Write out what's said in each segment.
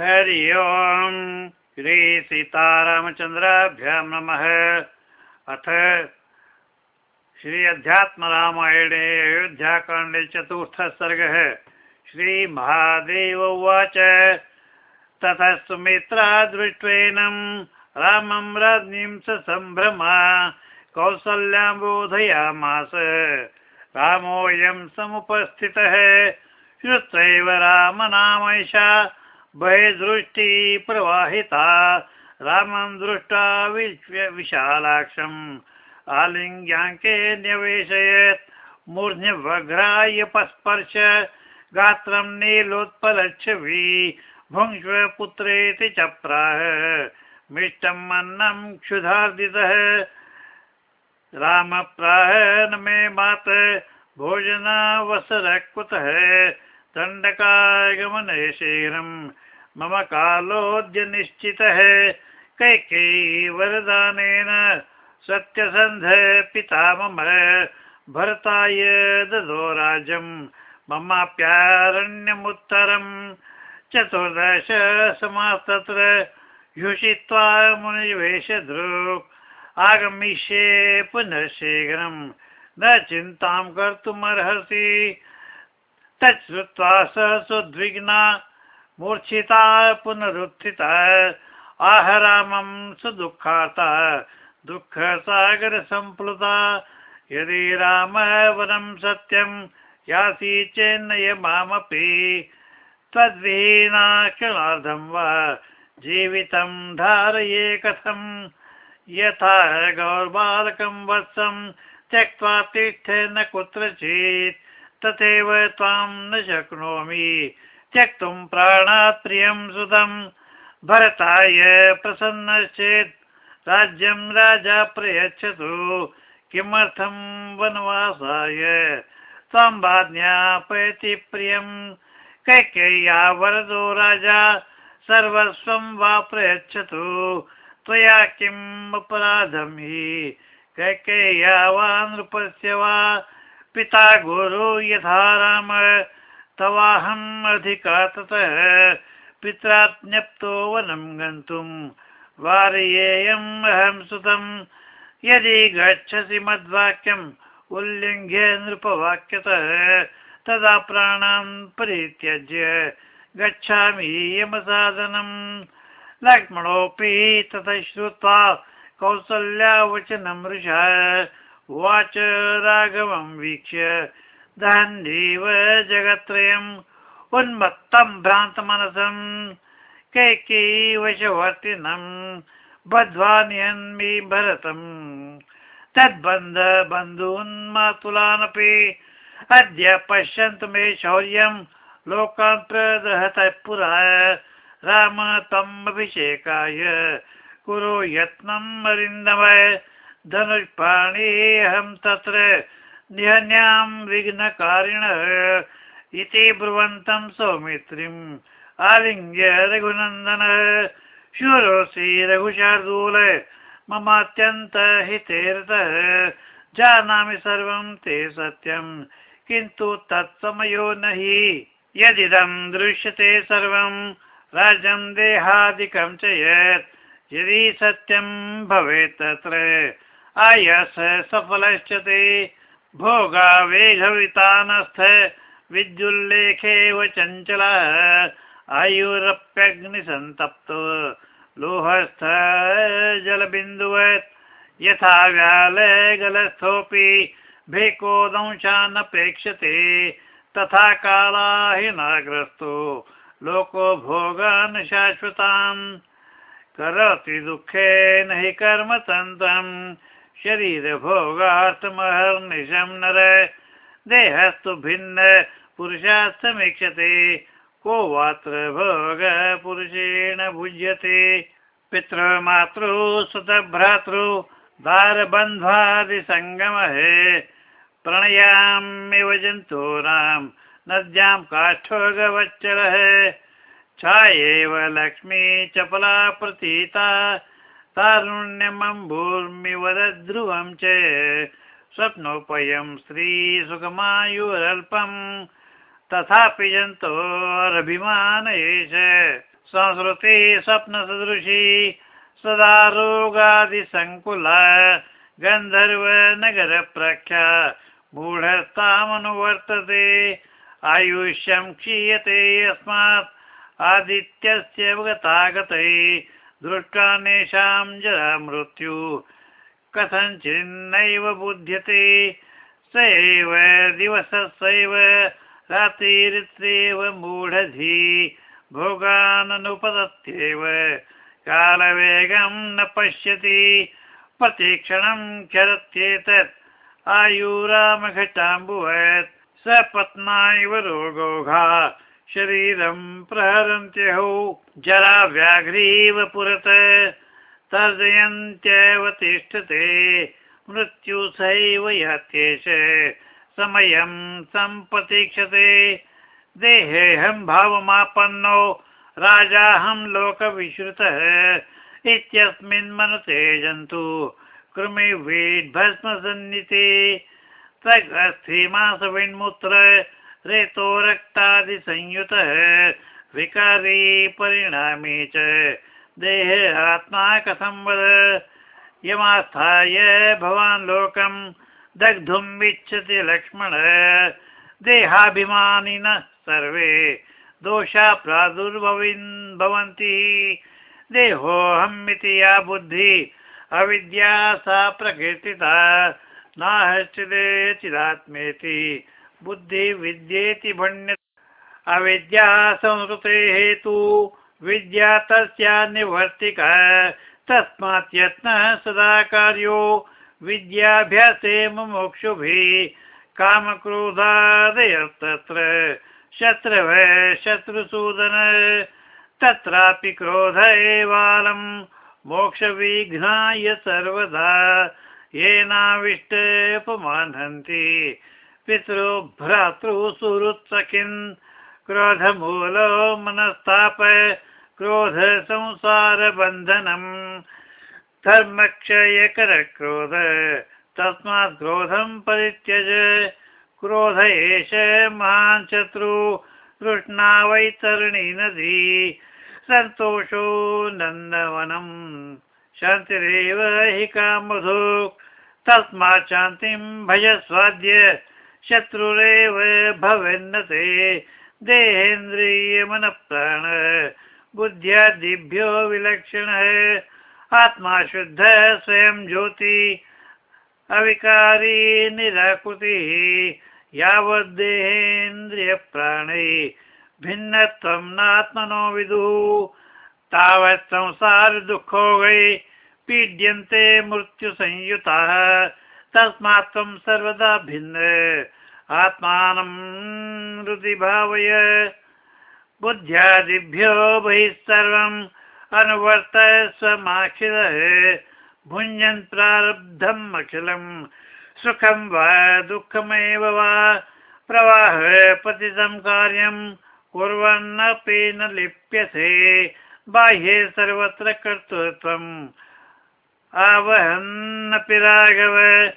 हरि ओम् श्री सीतारामचन्द्राभ्यां नमः। अथ श्री अध्यात्मरामायणे अयोध्याकाण्डे चतुर्थः सर्गः। श्रीमहादेव उवाच। ततः सुमित्रा दृष्ट्वेनं रामं राज्ञीं स सम्भ्रमा, कौसल्यां बोधयामास। रामोऽयं समुपस्थितः। श्रुत्वैव रामनामैषा बहिर्दृष्टि प्रवाहिता, रामं दृष्ट्वा विशालाक्षम्। आलिङ्ग्याङ्के न्यवेशयत् मूर्ध्न्यवघ्राय पस्पर्श, गात्रं नीलोत्पलच्छवि, भुङ्क्ष्व पुत्रेति च प्राह मिष्टम् अन्नं क्षुधार्दितः राम प्राह न मे मात, भोजनावसरः कुतः? दण्डकागमने शीघ्रम्। मम कालोऽद्य निश्चितः कैकेयी वरदानेन सत्यसन्ध पिता मम भरताय ददो राज्यम् ममाप्यारण्यमुत्तरम्। चतुर्दश समास्तत्र युषित्वा मुनिवेशदृक् आगमिष्ये पुनः शीघ्रम् न चिन्तां कर्तुमर्हसि। तच्छ्रुत्वा स सुद्विग्ना मूर्छिता पुनरुत्थिता, आह रामं सुदुःखाता दुःखसागरसम्प्लुता यदि रामः वरं सत्यं, यासि चेन्नय मामपि त्वद्विहीना क्षणार्धं वा, जीवितं धारये कथम् यथा गौरबालकं वत्सं, त्यक्त्वा तिष्ठ न कुत्रचित्, तथैव त्वां न शक्नोमि। त्यक्तुं प्राणात् प्रियं सुतं भरताय प्रसन्नश्चेत्, राज्यं राजा प्रयच्छतु। किमर्थं वनवासाय? त्वां प्रियं। कैकेय्या वरदो राजा, सर्वस्वं वा प्रयच्छतु। त्वया किम् अपराधं हि? कैकेय्या वा नृपस्य वा? पिता गुरु यथा राम। तवाहम् अधिका ततः पित्रा ज्ञप्तो वनं गन्तुं वारयेयम् अहं सुतं यदि गच्छसि मद्वाक्यम् उल्लिङ्घ्य नृपवाक्यतः, तदा प्राणान् परित्यज्य गच्छामि यमसाधनम्। लक्ष्मणोऽपि ततः श्रुत्वा कौसल्यावचनं वृषा उवाच राघवं वीक्ष्य दहन्नीव जगत्त्रयम् उन्मत्तं भ्रान्तमनसम् कैकेयी वशवर्तिनम् बद्ध्वा नियन्मि भरतम् तद्बन्ध बन्धून् मातुलानपि अद्य पश्यन्तु मे शौर्यं लोकान् प्रदहतः पुरा। राम तम् अभिषेकाय कुरु यत्नम् अरिन्दमय धनुष्पाणि अहं तत्र निहन्यां विघ्नकारिणः, इति ब्रुवन्तं सौमित्रीम्। आलिङ्ग्य रघुनन्दन शूरोऽसि रघुशार्दूल ममात्यन्त हितेरतः जानामि सर्वं ते सत्यं किन्तु तत्समयो न हि यदिदं दृश्यते सर्वं, राज्यं देहादिकं च यत्, यदि सत्यं भवेत् तत्र। आयस सफलश्च ते भोगावेघवितानस्थ विद्युल्लेखेव चञ्चलः, आयुरप्यग्निसन्तप्तो, लोहस्थ, जलबिन्दुवत्, यथा व्यालगलस्थोऽपि भेको दंशानपेक्षते तथा कालाहिनाग्रस्तो लोको भोगान् शाश्वतान् करोति दुःखेन हि कर्मतन्त्रम् शरीरभोगार्थमहर्निशं नर। देहस्तु भिन्न पुरुषात् समीक्षते को वात्र भोग पुरुषेण भुज्यते। पितृमातृ, सुतभ्रातृ दारबन्ध्वादिसङ्गमः प्रणयामिव जन्तूनां, नद्यां काष्ठोगवच्चरः छायेव लक्ष्मी चपला प्रतीता तारुण्यमम्भूर्मिवदध्रुवं च स्वप्नोपयं स्त्रीसुखमायुरल्पम् तथापि जन्तोरभिमान एष संस्कृति स्वप्नसदृशी सदा रोगादिसङ्कुला गन्धर्वनगरप्रख्या मूढस्तामनुवर्तते आयुष्यं क्षीयते यस्मात् आदित्यस्य गतागतै दृष्ट्वा नेषां जरा मृत्यु। कथञ्चिन्नैव बुध्यते। स एव दिवसस्यैव रात्रिरित्येव मूढधी। भोगाननुपदत्येव। कालवेगं न पश्यति। प्रतिक्षणं क्षरत्येतत् आयुरामघटाम्बुवत्। स पत्ना रोगोघा। शरीरं प्रहरन्त्यहो, जरा व्याघ्रीव पुरत, तर्जयन्त्येव तिष्ठते, मृत्यु सैव यात्येष समयं सम्प्रतीक्षते। देहेऽहं भावमापन्नो, राजाहं लोकविश्रुतः, इत्यस्मिन् मनसे जन्तु कृमिवीड्भस्मसन्निते तगस्थिमासविन्मुत्र रेतो रक्तादिसंयुतः विकारी परिणामी च। देहे आत्मा कथं वद? यमास्थाय भवान् लोकं दग्धुम् इच्छति लक्ष्मण। देहाभिमानिनः सर्वे दोषा प्रादुर्भविन् भवन्ति। देहोऽहम् इति या बुद्धि, अविद्या सा प्रकीर्तिता। नाहश्चिदे चिदात्मेति। बुद्धि विद्येति भण्य अविद्या संस्कृते हेतु विद्या तस्या निवर्तिका तस्मात् यत्नः सदा कार्यो। विद्याभ्यासे मुमुक्षुभिः कामक्रोधादयस्तत्र। शत्रव शत्रुसूदन। तत्रापि क्रोध एवालम् मोक्षविघ्नाय सर्वदा। येनाविष्टोपमानन्ति पितृ भ्रातृ सुहृत्सखिन् क्रोधमूलो मनस्ताप क्रोध संसारबन्धनम् धर्मक्षयकरक्रोध, तस्मात् क्रोधं परित्यज। क्रोध एष महान् शत्रु कृष्णा वैतरणी नदी। सन्तोषो नन्दवनम्। शान्तिरेव हि कामधु तस्मात् शान्तिं भजस्वाद्य। शत्रुरेव भवेन्नते। देहेन्द्रियमनप्राण, बुद्ध्यादिभ्यो विलक्षणः। आत्मा शुद्धः स्वयं ज्योति, अविकारी, निराकृतिः। यावद्देहेन्द्रियप्राणै भिन्नत्वं नात्मनो विदुः। तावत् संसार दुःखोगै पीड्यन्ते मृत्युसंयुताः। तस्मात् त्वं सर्वदा भिन्न। आत्मानं हृदि भावय। बुद्ध्यादिभ्यो बहिः सर्वम् अनुवर्त स्वमाखिलः। भुञ्जन् प्रारब्धम् अखिलम्। सुखं वा दुःखमेव वा? प्रवाह पतितं कार्यं कुर्वन्नपि न लिप्यते। बाह्ये सर्वत्र कर्तृत्वम्। आवहन्नपि राघव।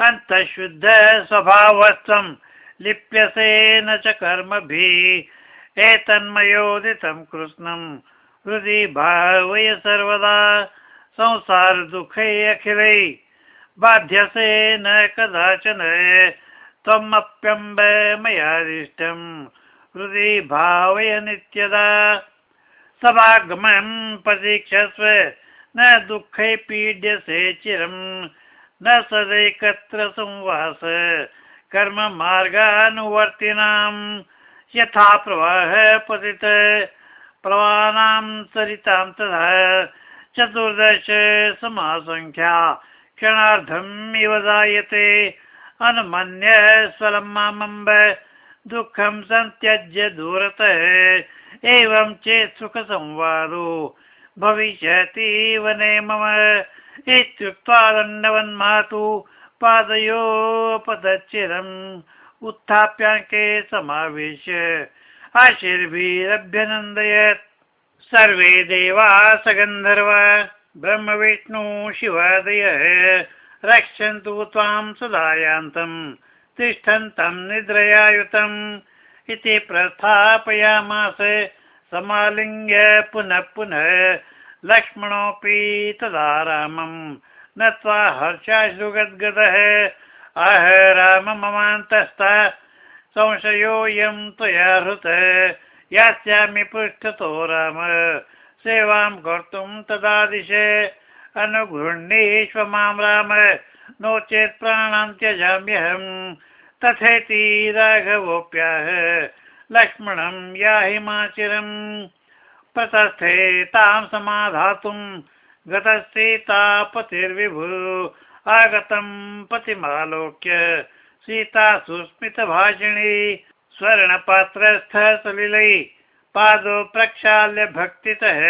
अन्तःशुद्ध स्वभावत्वं लिप्यसे न च कर्मभिः एतन्मयोदितं कृष्णम् हृदि भावय सर्वदा संसार दुःखै अखिलै। बाध्यसे न कदाचन त्वमप्यम्ब मयादिष्टम् हृदि भावय नित्यदा समागमं प्रतीक्षस्व। न दुःखै पीड्यसे चिरम् न सदैकत्र संवास कर्म मार्गानुवर्तिनाम् यथा प्रवाह पतित। प्रवाहानां सरितां तथा चतुर्दश समासङ्ख्या क्षणार्धम् इव जायते। अनुमन्य स्वलं मामम्ब दुःखं सन्त्यज्य दूरतः। एवं चेत् सुखसंवादो। भविष्यति वने मम। इत्युक्त्वा दण्डवन्मातु पादयोपदच्चिरम् उत्थाप्याङ्के समावेश्य आशीर्भिरभ्यनन्दयत् सर्वे देवा सगन्धर्व ब्रह्म विष्णु शिवादयः। रक्षन्तु त्वां सदायान्तम्, तिष्ठन्तं निद्रयायुतम् इति प्रस्थापयामास। समालिङ्ग्य पुनः पुनः लक्ष्मणोऽपि तदा रामम् नत्वा हर्षाश्रुगद्गदः आह राम ममान्तस्था। संशयोऽयं त्वया हृत। यास्यामि पृष्ठतो राम। सेवां कर्तुं तदा दिश अनुगृह्णीष्व माँ राम। नो चेत् प्राणान् त्यजाम्यहम्। तथेति राघवोऽप्याह। लक्ष्मणं याहि माचिरम्। प्रतस्थे तां समाधातुं गतसीतापतिर्विभु आगतं पतिमालोक्य सीता सुस्मितभाषिणी, स्वर्णपात्रस्थ सलिलै, पादो प्रक्षाल्य भक्तितः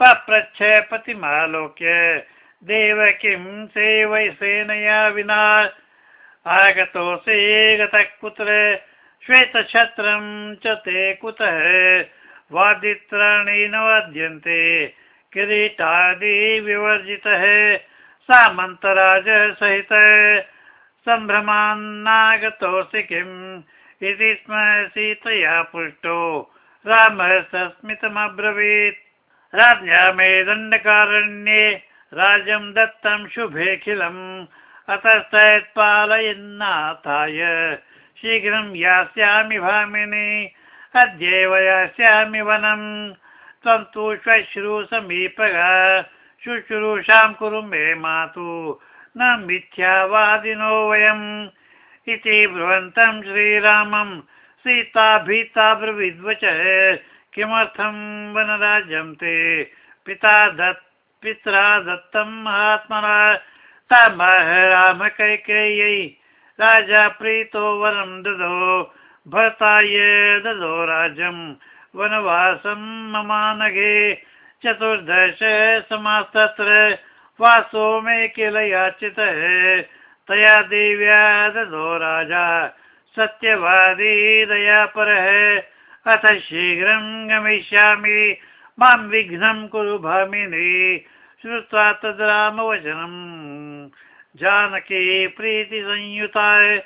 पप्रच्छ पतिमालोक्य देव किं सेवै सेनया विना आगतोऽसि गतः कुत्र, श्वेतछत्रं च ते कुतः। वादित्राणि न वाद्यन्ते किरीटादि विवर्जितः, सामन्तराजः सहित। सम्भ्रमान्नागतोऽसि किम्? इति स्म सीतया पृष्टो। रामः सस्मितमब्रवीत्। राज्ञा मे दण्डकारण्ये राज्यं दत्तं शुभेऽखिलम् अतस्तत् पालयन्नाथाय शीघ्रं यास्यामि भामिनि। अद्यैव यास्यामि वनम् त्वं तु श्वश्रुसमीपगा शुश्रूषां कुरु मे मातु। न मिथ्यावादिनो वयम्। इति ब्रुवन्तं श्रीरामं सीता भीता किमर्थं वनराज्यं ते? पिता दत् पित्रा दत्तं महात्मना। तमः राम कैकेय्यै राजा प्रीतो वरं ददो। भरताय ददो राज्यं वनवासं ममानघे चतुर्दश समास्तत्र वासो मे किल याचितः तया देव्या ददो राजा, सत्यवादी दयापरः अथ शीघ्रं गमिष्यामि, माँ विघ्नं कुरु भामिनि। श्रुत्वा तद् रामवचनम् जानकी प्रीतिसंयुता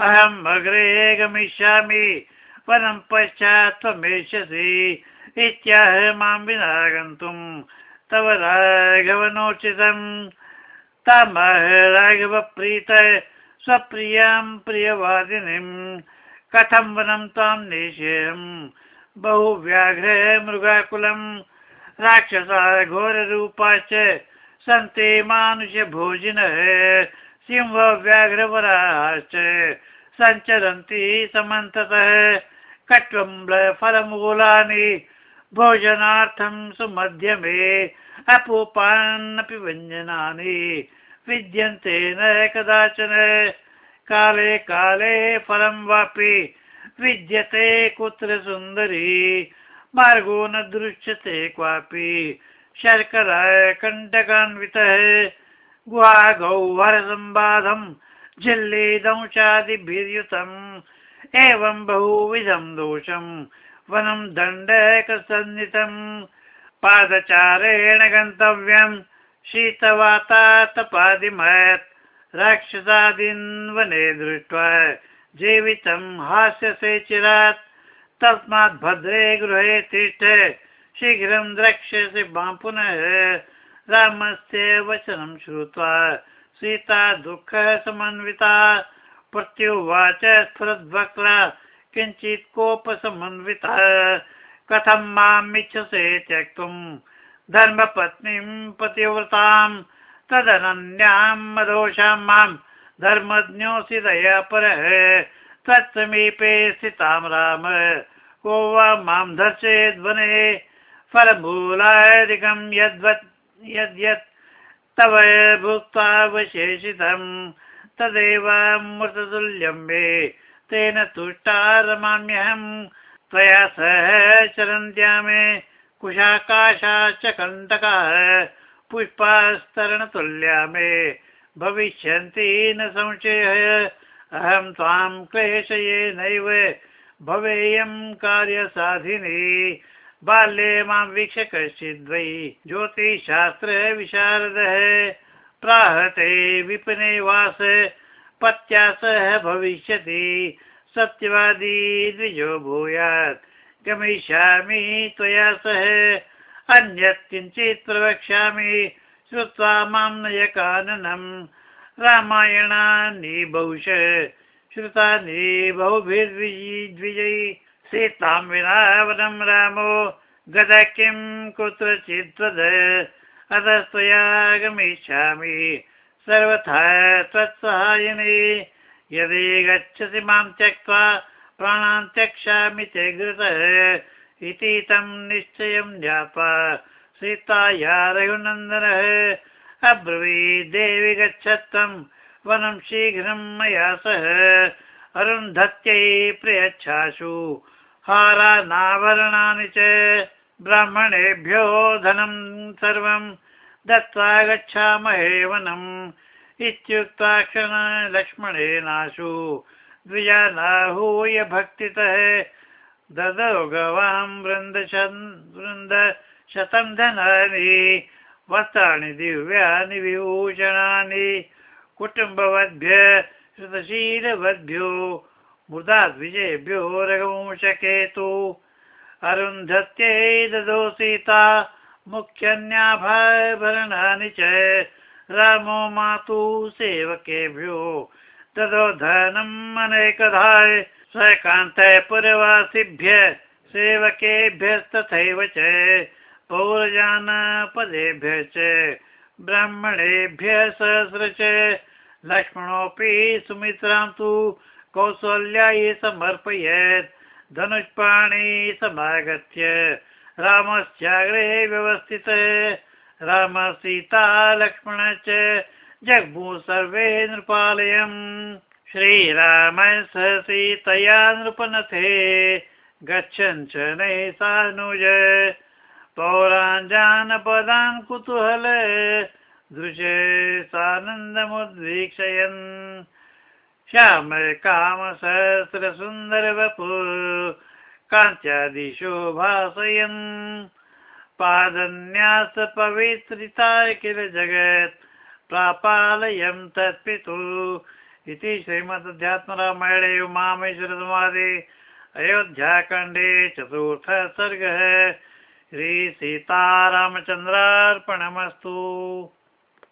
अहम् अग्रे गमिष्यामि वनं पश्चात् त्वमेष्यसि इत्याह माँ विना गन्तुं तव राघवनोचितम् तमः राघवप्रीत स्वप्रियाँ प्रियवादिनीम् कथं वनं त्वां नेष्यम् बहु व्याघ्र मृगाकुलम् राक्षसा घोररूपाश्च सन्ति मानुषभोजिनः सिंह व्याघ्रवराश्च सञ्चरन्ति, समन्ततः कट्वम्बफलमूलानि भोजनार्थं सुमध्यमे, अपूपान्नपि व्यञ्जनानि, विद्यन्ते न कदाचन, काले काले फलं वापि, विद्यते कुत्र सुन्दरी, मार्गो न दृश्यते क्वापि, शर्करा कण्टकान्वितः गुहा गौहरसम्बाधं झिल्लीदंशादिभिर्युतम् एवं बहुविधं दोषं। वनं दण्डकसन्नितम् पादचारेण गन्तव्यं। शीतवातातपादिमत् राक्षसादीन् वने दृष्ट्वा जीवितं हास्यसे चिरात्। तस्मात् भद्रे गृहे तिष्ठ। शीघ्रं द्रक्ष्यसि माँ पुनः। रामस्य वचनं श्रुत्वा सीता, दुःखः समन्विता प्रत्युवाच स्फुरद्वक्रा, किञ्चित् कोपसमन्विता कथं माम् इच्छसे त्यक्तुं धर्मपत्नीं पतिव्रतां, तदनन्यां मदोषां माँ धर्मज्ञोऽसि दया परः त्वत्समीपे स्थितां राम, को वा माँ धर्षेद्वने फलमूलादिकं यद्वत् यद्यत् तव भुक्त्वावशेषितं तदेव मृततुल्यं मे। तेन तुष्टा रमाम्यहम् त्वया सह चरन्त्या मे कुशाकाशाश्च कण्टकाः पुष्पास्तरणतुल्या मे भविष्यन्ति न संशयः। अहं त्वां क्लेशये नैव भवेयं कार्यसाधिनी। बाल्ये माँ वीक्ष्य कश्चिद्वै ज्योतिषशास्त्र विशारदः प्राहते विपणे वास पत्या सह भविष्यति, सत्यवादी द्विजो भूयात्। गमिष्यामि त्वया सह अन्यत् किञ्चित् प्रवक्ष्यामि। श्रुत्वा माँ नयकाननम्, रामायणानि बहुश। श्रुतानि बहुभिर्द्विजयि सीतां विना वनं रामो, गद किं कुत्रचित् वद अतस्त्वया गमिष्यामि सर्वथा त्वत्सहायिनी यदि गच्छसि माँ त्यक्त्वा, प्राणान् त्यक्ष्यामि ते घृतः। इति तं निश्चयं ज्ञात्वा सीताया रघुनन्दनः अब्रवीत्। देवि गच्छत्वं वनं शीघ्रं मया सह। अरुन्धत्यै प्रयच्छासु। हारानाभरणानि च ब्राह्मणेभ्यो धनं सर्वं दत्त्वा गच्छामहे वनम् इत्युक्त्वा लक्ष्मणेनाशु द्विजानाहूय भक्तितः ददौ गवां वृन्दशन् वृन्द शतं धनानि, वस्त्राणि, दिव्यानि, विभूषणानि, कुटुम्बवद्भ्य श्रुतशीलवद्भ्यो मुदा द्विजेभ्यो रघुवंशकेतु अरुन्धत्यै ददौ सीता मुख्यन्याभाभरणानि च रामो मातु सेवकेभ्यो। तदो धनम् अनेकधाय, स्वकान्तः पुरवासिभ्य सेवकेभ्यस्तथैव च, पौरजानपदेभ्य च, ब्राह्मणेभ्यः सहस्र च। लक्ष्मणोऽपि सुमित्रां तु कौसल्यायै समर्पयत्, धनुष्पाणि समागत्य रामस्याग्रे व्यवस्थितः राम सीता लक्ष्मण च जग्मु सर्वे नृपालयम्। श्रीराम स सीतया नृपनथे। गच्छन् च नैः सानुज। पौरान् जानपदान् कुतूहल। दृशे सानन्दमुद्वीक्षयन् श्याम काम सहस्र सुन्दर वपु काञ्चादिशो भासयन् पादन्यास पवित्रिता किल जगत् प्रापालयं तत्पितु इति श्रीमदध्यात्मरामायणे उमामेश्वरसंवादे अयोध्याखण्डे चतुर्थः सर्गः श्रीसीतारामचन्द्रार्पणमस्तु।